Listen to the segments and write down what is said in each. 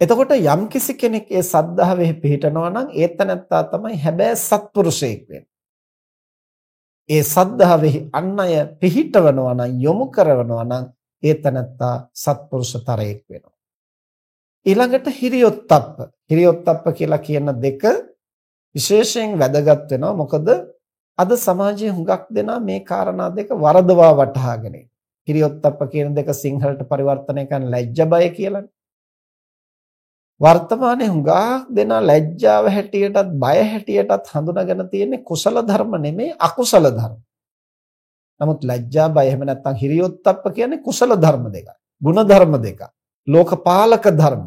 එතකොට යම්කිසි කෙනෙක් ඒ සද්ධාවෙහි පිහිටනවා නම් ඒතනත්තා තමයි හැබැයි සත්පුරුෂයෙක් වෙන්නේ. ඒ සද්ධාවෙහි අන් අය පිහිටවනවා නම් යොමු කරනවා නම් ඒතනත්තා සත්පුරුෂතරයෙක් වෙනවා. ඊළඟට හිරියොත්ප්ප. හිරියොත්ප්ප කියලා කියන දෙක විශේෂයෙන් වැදගත් වෙනවා. මොකද අද සමාජයේ හුඟක් දෙනා මේ කාරණා දෙක වරදවා වටහාගෙන හිරියොත්ප්ප කියන දෙක සිංහලට පරිවර්තනය කරන ලැජ්ජ බය කියලානේ. වර්තමානයේ හුඟක් දෙනා ලැජ්ජාව හැටියටත් බය හැටියටත් හඳුනාගෙන තියෙන්නේ කුසල ධර්ම නෙමෙයි අකුසල ධර්ම. නමුත් ලැජ්ජා බය එහෙම නැත්නම් හිරියොත්ප්ප කියන්නේ කුසල ධර්ම දෙකයි. ගුණ ධර්ම දෙකයි. ලෝකපාලක ධර්ම.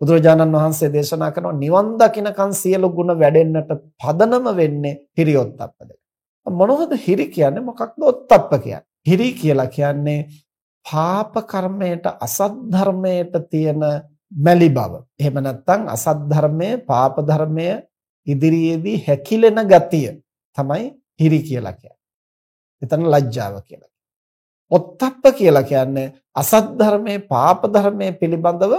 බුදුරජාණන් වහන්සේ දේශනා කරනවා නිවන් දකින්නකන් සියලු ගුණ වැඩෙන්නට පදනම වෙන්නේ හිරියොත්ප්ප දෙක. මොනවද හිරි කියන්නේ මොකක්ද ඔත්ප්ප කියන්නේ? හිරි කියලා කියන්නේ පාප කර්මයට අසත් ධර්මයට තියෙන මැලි බව. එහෙම නැත්නම් අසත් ධර්මය, පාප ධර්මය ඉදිරියේදී හැකිලෙන ගතිය තමයි හිරි කියලා කියන්නේ. එතන ලැජ්ජාව කියලා. ඔත්තප්ප කියලා කියන්නේ අසත් ධර්මයේ, පාප ධර්මයේ පිළිබඳව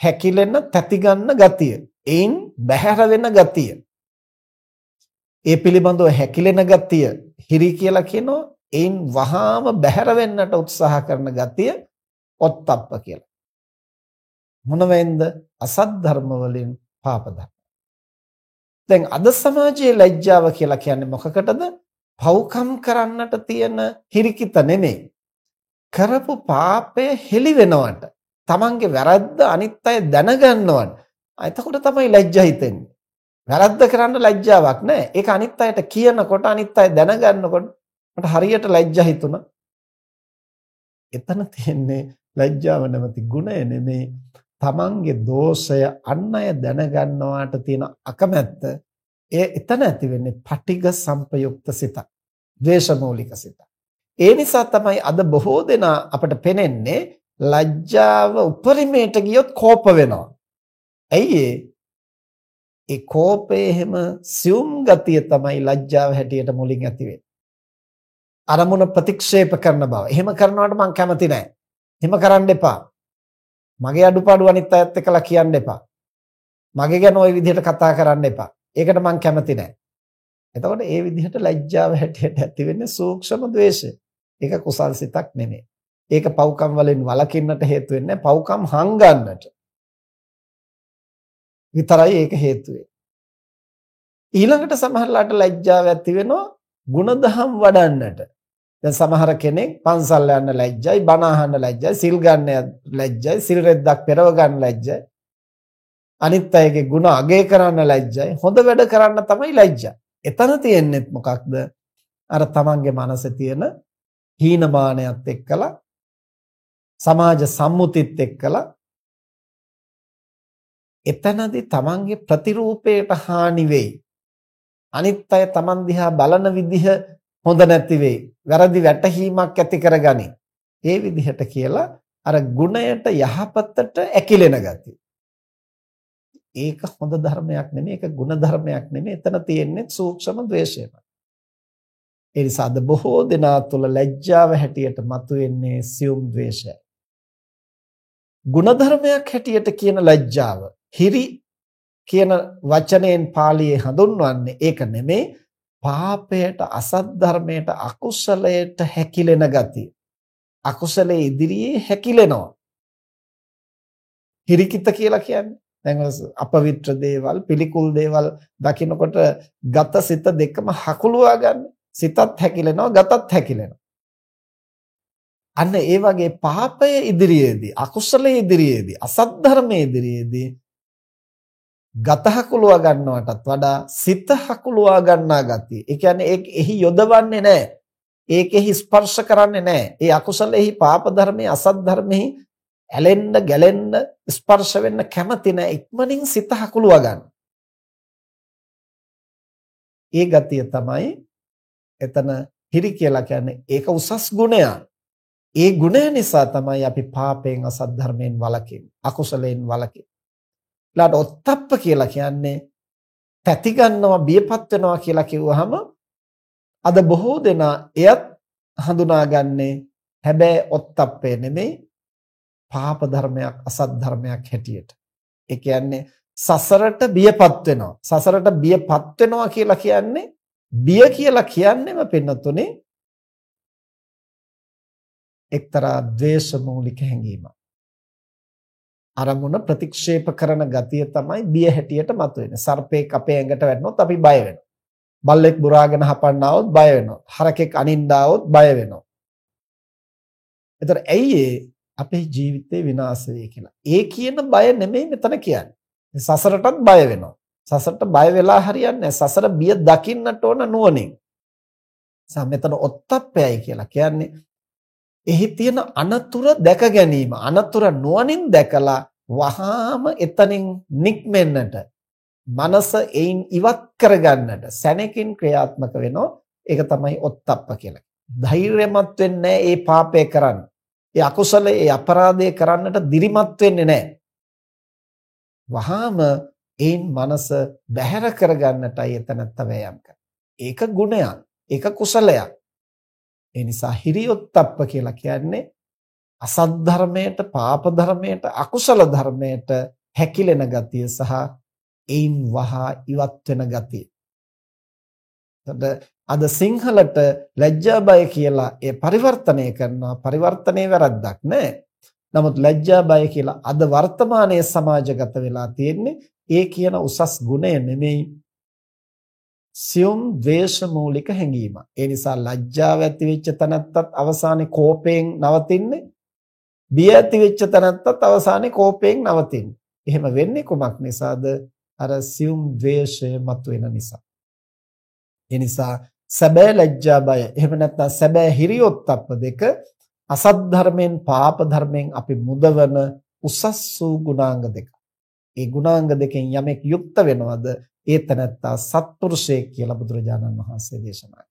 හැකිලෙන, තැති ගන්න ගතිය. එයින් බැහැර වෙන ගතිය. ඒ පිළිබඳව හැකිලෙන ගතිය හිරි කියලා කියනවා. එයින් වහාම බැහැර වෙන්නට උත්සාහ කරන ගතිය ඔත්තප්ප කියලා. මොන වෙන්ද අසත් ධර්ම වලින් පාප ධර්ම. දැන් අද සමාජයේ ලැජ්ජාව කියලා කියන්නේ මොකකටද? පව්කම් කරන්නට තියෙන හිරිකිත නෙමෙයි. කරපු පාපය හෙලි වෙනවට, Tamange වැරද්ද අනිත් අය දැනගන්නවට. එතකොට තමයි ලැජ්ජා හිතෙන්නේ. වැරද්ද කරන්න ලැජ්ජාවක් නැහැ. ඒක අනිත් අයට කියනකොට අනිත් අය දැනගන්නකොට මට හරියට ලැජ්ජා හිතුණා. එතන තියෙන්නේ ලැජ්ජාව නැමැති ගුණය නෙමෙයි තමන්ගේ දෝෂය අන් අය දැනගන්නවාට තියෙන අකමැත්ත එය එතන ඇති වෙන්නේ පටිඝ සම්පයුක්ත සිත. ද්වේෂමූලික සිත. ඒ නිසා තමයි අද බොහෝ දෙනා අපට පෙනෙන්නේ ලැජ්ජාව උපරිමයට ගියොත් කෝප වෙනවා. ඇයි ඒ කෝපයේ හැම සියුම් ගතිය තමයි ලැජ්ජාව හැටියට මුලින් ඇති වෙන්නේ. අරමුණ ප්‍රතික්ෂේප කරන බව. එහෙම කරනවට මම කැමති නැහැ. එහෙම කරන්න එපා. මගේ අඩුපාඩු අනිත් අයත් එක්කලා කියන්න එපා. මගේ ගැන ওই විදිහට කතා කරන්න එපා. ඒකට මං කැමති නැහැ. එතකොට ඒ විදිහට ලැජ්ජාව හැටියට ඇති වෙන්නේ සූක්ෂම ද්වේෂය. ඒක කුසල් සිතක් නෙමෙයි. ඒක පව්කම් වලින් වළකින්නට හේතු වෙන්නේ පව්කම් හංගන්නට. විතරයි ඒක හේතු ඊළඟට සමහරලාට ලැජ්ජාව ඇති වෙනවා ಗುಣධම් වඩන්නට. දැන් සමහර කෙනෙක් පන්සල් යන්න ලැජ්ජයි, බණ අහන්න ලැජ්ජයි, සිල් ගන්න ලැජ්ජයි, සිල් රෙද්දක් පෙරව ගන්න ලැජ්ජයි. අනිත් අයගේ ಗುಣ අගය කරන්න ලැජ්ජයි. හොඳ වැඩ කරන්න තමයි ලැජ්ජා. එතන තියෙන්නේ මොකක්ද? අර තමන්ගේ මනසේ තියෙන හීනමානයත් එක්කලා සමාජ සම්මුතිත් එක්කලා එතනදී තමන්ගේ ප්‍රතිරූපයට හානි වෙයි. අනිත් අය තමන් දිහා බලන විදිහ හොඳ නැති වෙයි. වැරදි වැටහීමක් ඇති කරගනි. ඒ විදිහට කියලා අර ගුණයට යහපතට ඇකිලෙන ගතිය. ඒක හොඳ ධර්මයක් නෙමෙයි ඒක ගුණ ධර්මයක් නෙමෙයි එතන තියෙන්නේ සූක්ෂම ද්වේෂයමයි. ඒ නිසා අද බොහෝ දෙනා තුළ ලැජ්ජාව හැටියට මතුවෙන්නේ සියුම් ද්වේෂයයි. ගුණ ධර්මයක් හැටියට කියන ලැජ්ජාව හිරි කියන වචනයෙන් පාළියේ හඳුන්වන්නේ ඒක නෙමෙයි පාපයට අසත් ධර්මයට අකුසලයට හැකිලෙන ගතිය. අකුසලයේ ඉදිරියේ හැකිලෙනවා. හිරිකිත කියලා කියන්නේ දැන් අපවිත්‍ර දේවල් පිළිකුල් දේවල් දකිනකොට ගත සිත දෙකම හකුලුවා ගන්න. සිතත් හැකිලෙනවා ගතත් හැකිලෙනවා. අන්න ඒ වගේ පාපය ඉදිරියේදී අකුසලයේ ඉදිරියේදී අසත් ධර්මයේ ඉදිරියේදී ගත හකුලවා ගන්නවටත් වඩා සිත හකුලවා ගන්නා ගතිය. ඒ කියන්නේ ඒක එහි යොදවන්නේ නැහැ. ඒකෙහි ස්පර්ශ කරන්නේ නැහැ. ඒ අකුසලෙහි පාප ධර්මයේ අසත් ධර්මෙහි ඇලෙන්න ගැලෙන්න ස්පර්ශ වෙන්න කැමති නැහැ. ඉක්මනින් සිත හකුලවා ගන්න. ඒ ගතිය තමයි එතන හිරි කියලා කියන්නේ ඒක උසස් ගුණයක්. ඒ ගුණය නිසා තමයි අපි පාපයෙන් අසත් ධර්මයෙන් වළකින්නේ. අකුසලයෙන් වළකින්නේ. ඊළාට ඔත්තප්ප කියලා කියන්නේ තැති ගන්නවා බියපත් වෙනවා කියලා කිව්වහම අද බොහෝ දෙනා එයත් හඳුනාගන්නේ හැබැයි ඔත්තප්පේ නෙමෙයි පාප ධර්මයක් අසත් ධර්මයක් හැටියට. ඒ කියන්නේ සසරට බියපත් වෙනවා. සසරට බියපත් වෙනවා කියලා කියන්නේ බිය කියලා කියන්නේම පින්නතුනේ එක්තරා ද්වේෂ මූලික හැඟීමක්. අරමුණ ප්‍රතික්ෂේප කරන ගතිය තමයි බිය හැටියට මතුවෙන්නේ. සර්පෙක් අපේ ඇඟට වැටුනොත් අපි බය වෙනවා. බල්ලෙක් බුරාගෙන හපන්න આવොත් බය වෙනවා. හරකෙක් අනින්න આવොත් බය වෙනවා. ඒතර ඇයි අපේ ජීවිතේ විනාශ කියලා. ඒ කියන බය නෙමෙයි මෙතන කියන්නේ. සසරටත් බය වෙනවා. සසරට බය වෙලා හරියන්නේ සසර බිය දකින්නට ඕන නුවණින්. සම මෙතන ඔත්තප්පයයි කියලා කියන්නේ එහි තියෙන අනතුර දැක ගැනීම. අනතුර නුවණින් දැකලා වහාම එතනින් නික්මෙන්නට මනස එයින් ඉවත් කරගන්නට සැනකින් ක්‍රියාත්මක වෙනවා. ඒක තමයි ඔත්තප්ප කියලා. ධෛර්යමත් වෙන්නේ ඒ පාපය කරන්න. ඒ අකුසලයේ ඒ අපරාධය කරන්නට දිරිමත් වෙන්නේ නැහැ. වහාම ඒන් මනස බැහැර කරගන්නටයි එතනත්ත වෑයම් ඒක ගුණයක්. ඒක කුසලයක්. ඒ නිසා හිරියොත්ප්ප කියලා කියන්නේ අසත් ධර්මයට, පාප ධර්මයට, අකුසල ධර්මයට හැකිලෙන ගතිය සහ ඒන් වහා ඉවත් වෙන ගතිය. අද සිංහලට ලැජ්ජා බය කියලා ඒ පරිවර්තනය කරනවා පරිවර්තනයේ වැරද්දක් නැහැ. නමුත් ලැජ්ජා බය කියලා අද වර්තමානයේ සමාජගත වෙලා තියෙන්නේ ඒ කියන උසස් ගුණය නෙමෙයි සියුම් ද්වේෂ මූලික හැඟීම. ඒ නිසා ලැජ්ජාව ඇති වෙච්ච තැනත්තත් අවසානයේ කෝපයෙන් නවතින්නේ. බිය ඇති වෙච්ච තැනත්තත් අවසානයේ කෝපයෙන් නවතින්නේ. එහෙම වෙන්නේ කුමක් නිසාද? අර සියුම් ද්වේෂය මතුවෙන නිසා. ඒ නිසා සැබෑ ලැජ්ජා බය එහෙම නැත්නම් සැබෑ හිරියොත්ප්ප දෙක අසත් ධර්මයෙන් පාප ධර්මයෙන් අපි මුදවන උසස් වූ ගුණාංග දෙක. ඒ ගුණාංග දෙකෙන් යමෙක් යුක්ත වෙනවද ඒ තැනත්තා සත්පුරුෂයෙක් කියලා බුදුරජාණන් වහන්සේ දේශනා